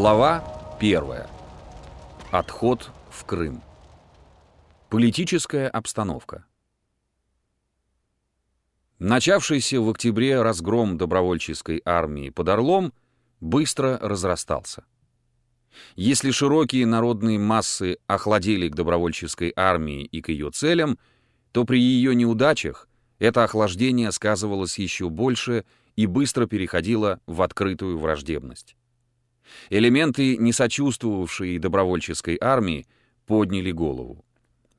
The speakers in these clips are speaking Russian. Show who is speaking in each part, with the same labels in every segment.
Speaker 1: Глава 1. Отход в Крым. Политическая обстановка. Начавшийся в октябре разгром добровольческой армии под Орлом быстро разрастался. Если широкие народные массы охладели к добровольческой армии и к ее целям, то при ее неудачах это охлаждение сказывалось еще больше и быстро переходило в открытую враждебность. Элементы, не сочувствовавшие добровольческой армии, подняли голову.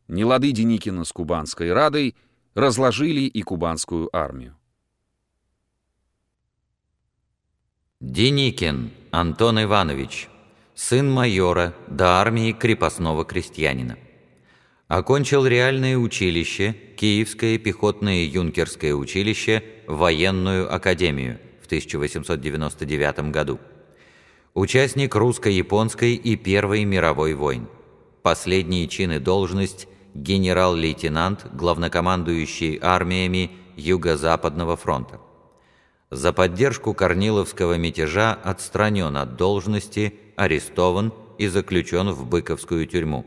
Speaker 1: Нелады Деникина с Кубанской Радой разложили и кубанскую армию.
Speaker 2: Деникин Антон Иванович, сын майора до армии крепостного крестьянина. Окончил реальное училище, Киевское пехотное юнкерское училище, военную академию в 1899 году. Участник русско-японской и Первой мировой войн. Последние чины должность генерал-лейтенант, главнокомандующий армиями Юго-Западного фронта. За поддержку Корниловского мятежа отстранен от должности, арестован и заключен в Быковскую тюрьму.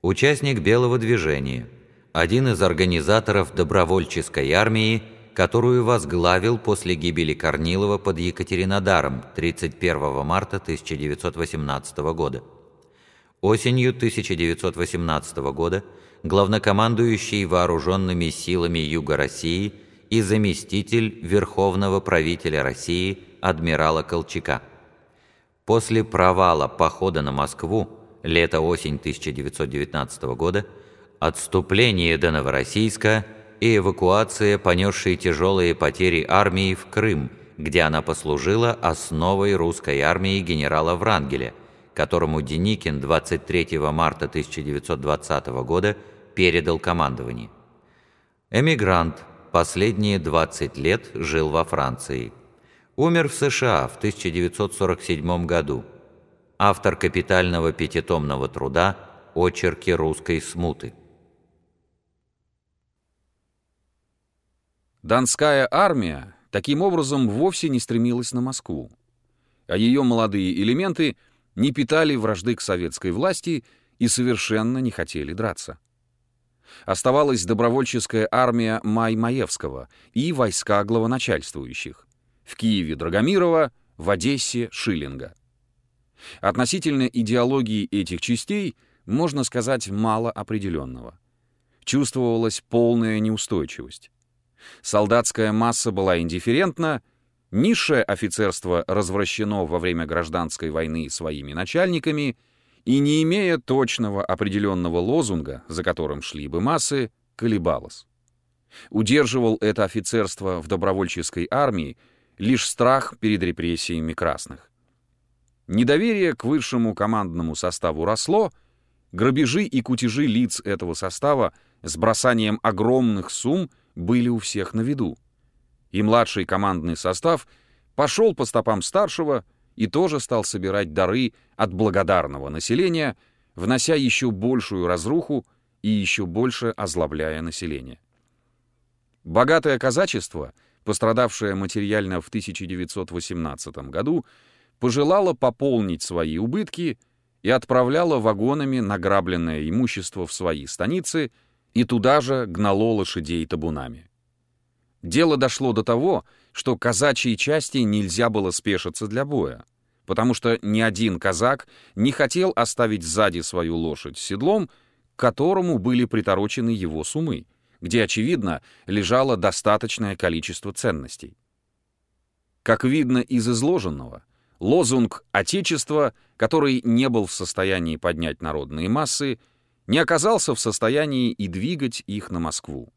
Speaker 2: Участник Белого движения, один из организаторов добровольческой армии – которую возглавил после гибели Корнилова под Екатеринодаром 31 марта 1918 года. Осенью 1918 года главнокомандующий вооруженными силами Юга России и заместитель Верховного правителя России адмирала Колчака. После провала похода на Москву лето-осень 1919 года отступление до Новороссийска – и эвакуация, понесшей тяжелые потери армии в Крым, где она послужила основой русской армии генерала Врангеля, которому Деникин 23 марта 1920 года передал командование. Эмигрант, последние 20 лет жил во Франции. Умер в США в 1947 году. Автор капитального пятитомного труда «Очерки русской смуты».
Speaker 1: Донская армия таким образом вовсе не стремилась на Москву, а ее молодые элементы не питали вражды к советской власти и совершенно не хотели драться. Оставалась добровольческая армия Май-Маевского и войска главоначальствующих. В Киеве Драгомирова, в Одессе Шиллинга. Относительно идеологии этих частей можно сказать мало определенного. Чувствовалась полная неустойчивость. Солдатская масса была индифферентна, низшее офицерство развращено во время гражданской войны своими начальниками и, не имея точного определенного лозунга, за которым шли бы массы, колебалось. Удерживал это офицерство в добровольческой армии лишь страх перед репрессиями красных. Недоверие к высшему командному составу росло, грабежи и кутежи лиц этого состава с бросанием огромных сумм были у всех на виду. И младший командный состав пошел по стопам старшего и тоже стал собирать дары от благодарного населения, внося еще большую разруху и еще больше озлобляя население. Богатое казачество, пострадавшее материально в 1918 году, пожелало пополнить свои убытки и отправляло вагонами награбленное имущество в свои станицы – и туда же гнало лошадей табунами. Дело дошло до того, что казачьей части нельзя было спешиться для боя, потому что ни один казак не хотел оставить сзади свою лошадь седлом, к которому были приторочены его сумы, где, очевидно, лежало достаточное количество ценностей. Как видно из изложенного, лозунг «Отечество», который не был в состоянии поднять народные массы, не оказался в состоянии и двигать их на Москву.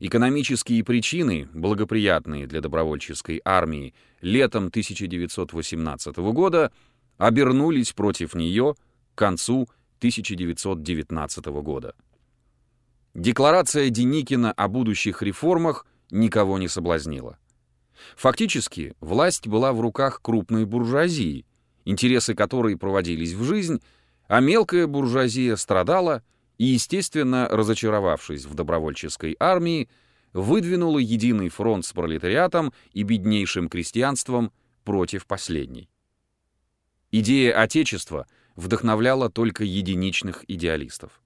Speaker 1: Экономические причины, благоприятные для добровольческой армии летом 1918 года, обернулись против нее к концу 1919 года. Декларация Деникина о будущих реформах никого не соблазнила. Фактически, власть была в руках крупной буржуазии, интересы которой проводились в жизнь, а мелкая буржуазия страдала и, естественно, разочаровавшись в добровольческой армии, выдвинула единый фронт с пролетариатом и беднейшим крестьянством против последней. Идея Отечества вдохновляла только единичных идеалистов.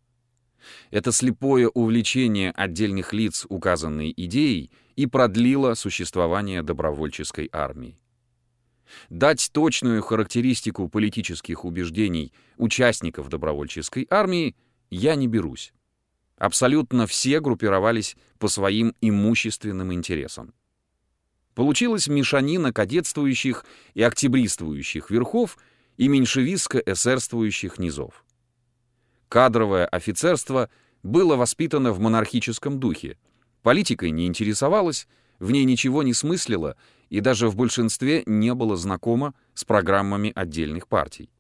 Speaker 1: Это слепое увлечение отдельных лиц указанной идеей и продлило существование добровольческой армии. Дать точную характеристику политических убеждений участников добровольческой армии я не берусь. Абсолютно все группировались по своим имущественным интересам. Получилась мешанина кадетствующих и октябристствующих верхов и меньшевистско-эсерствующих низов. Кадровое офицерство было воспитано в монархическом духе, политикой не интересовалось, в ней ничего не смыслило и даже в большинстве не было знакомо с программами отдельных партий.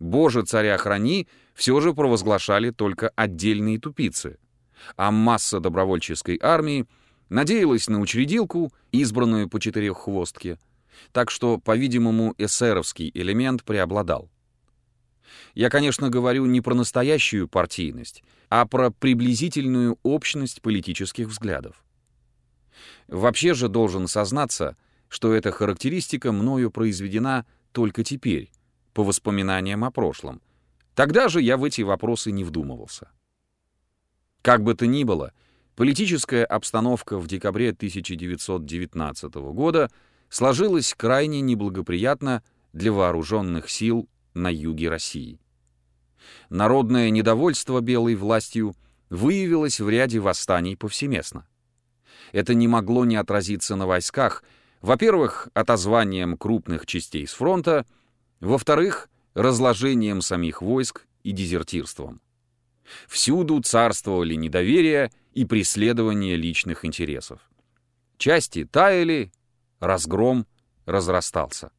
Speaker 1: «Боже, царя храни!» все же провозглашали только отдельные тупицы, а масса добровольческой армии надеялась на учредилку, избранную по четыреххвостке, так что, по-видимому, эсеровский элемент преобладал. Я, конечно, говорю не про настоящую партийность, а про приблизительную общность политических взглядов. Вообще же должен сознаться, что эта характеристика мною произведена только теперь, по воспоминаниям о прошлом. Тогда же я в эти вопросы не вдумывался. Как бы то ни было, политическая обстановка в декабре 1919 года сложилась крайне неблагоприятно для вооруженных сил на юге России. Народное недовольство белой властью выявилось в ряде восстаний повсеместно. Это не могло не отразиться на войсках, во-первых, отозванием крупных частей с фронта, во-вторых, разложением самих войск и дезертирством. Всюду царствовали недоверие и преследование личных интересов. Части таяли, разгром разрастался.